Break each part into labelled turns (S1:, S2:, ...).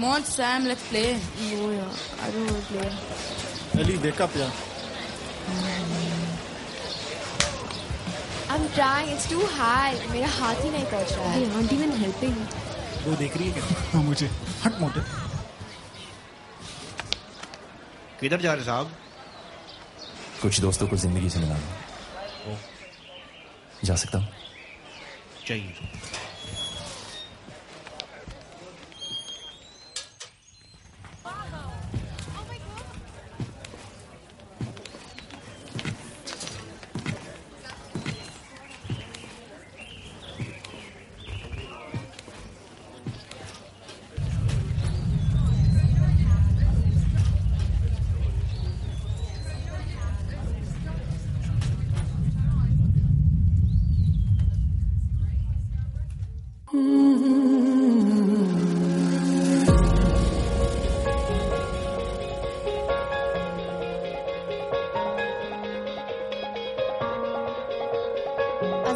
S1: Come on, Sam, let's play.
S2: No, yeah. I don't want to play.
S3: Ellie, wake up, yeah.
S2: I'm trying. It's too high. मेरा हाथ ही नहीं पहुँच रहा है. They aren't even helping.
S3: वो देख रही है क्या हाँ, मुझे हट मोटे
S4: किधर जा रहे साहब
S5: कुछ दोस्तों को ज़िंदगी से मिलाना जा सकता हूँ
S4: चाहिए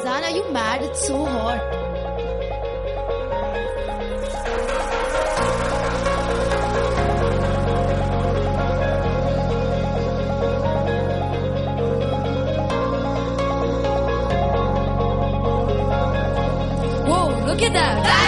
S2: Azan, are you mad? It's so hot.
S1: Whoa, look at that.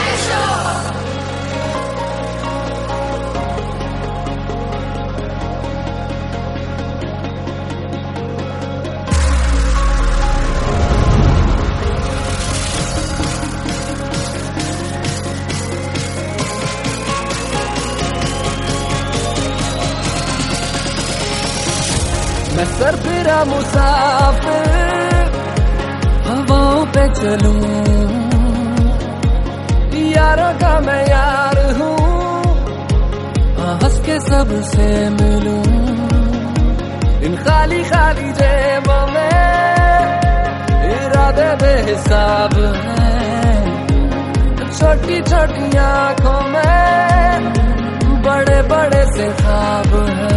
S6: मैं सरफिरा मुसाफिर हवाओं पे चलूँ। यारों का मैं यार हूँ हाँ, हंस के सबसे मिलूं। इन खाली खाली जेबों में इरादे बेहिसाब हैं। छोटी छोटी आँखों में बड़े बड़े से ख्वाब हैं।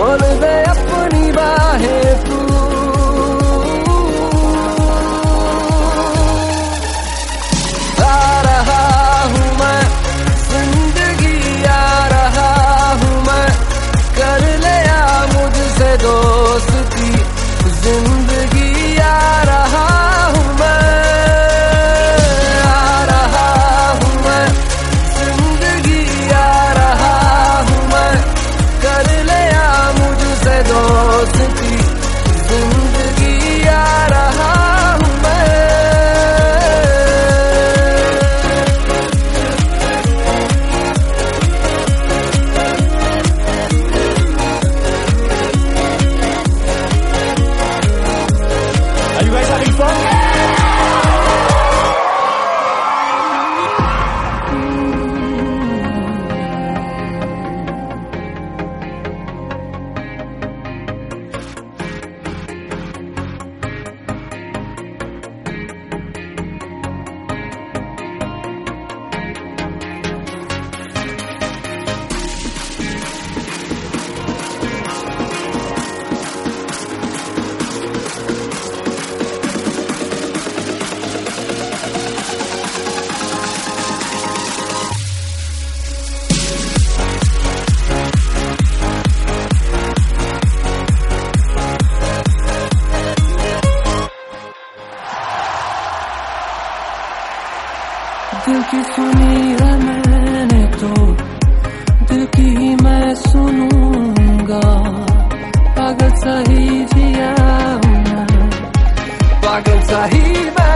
S6: खोल दिल की सुनी है मैंने तो दिल की ही मैं सुनूँगा। पागल सही जिया पागल सही मैं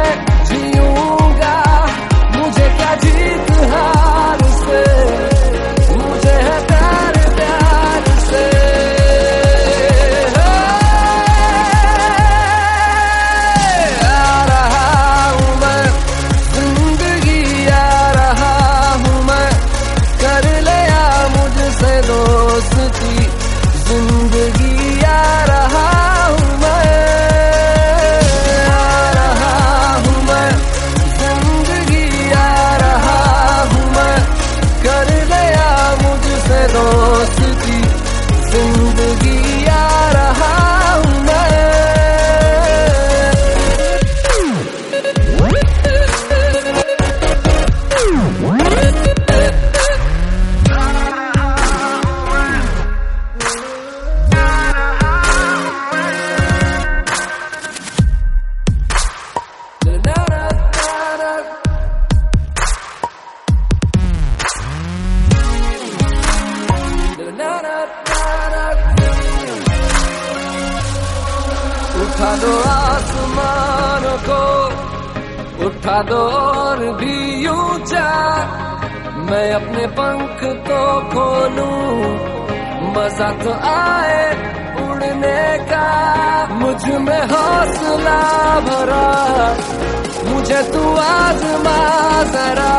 S6: उठा दो आसमानों को, उठा दो और भी ऊँचा मैं अपने पंख तो खोलूं, मज़ा तो आए उड़ने का। मुझमें हौसला भरा, मुझे तू आजमा जरा।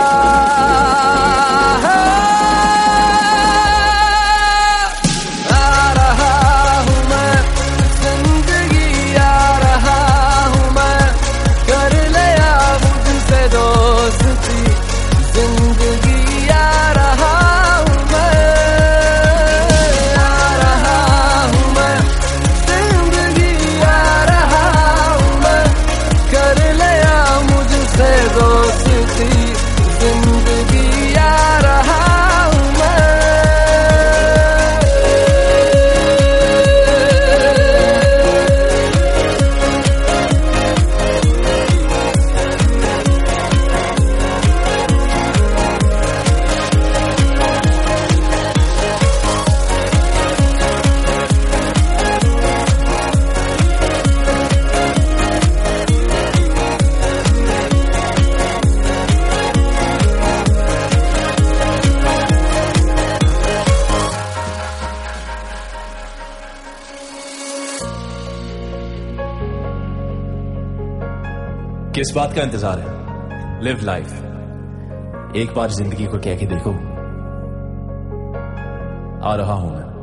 S5: किस बात का इंतज़ार है? लिव लाइफ एक बार ज़िंदगी को कह के देखो। आ रहा हूँ मैं।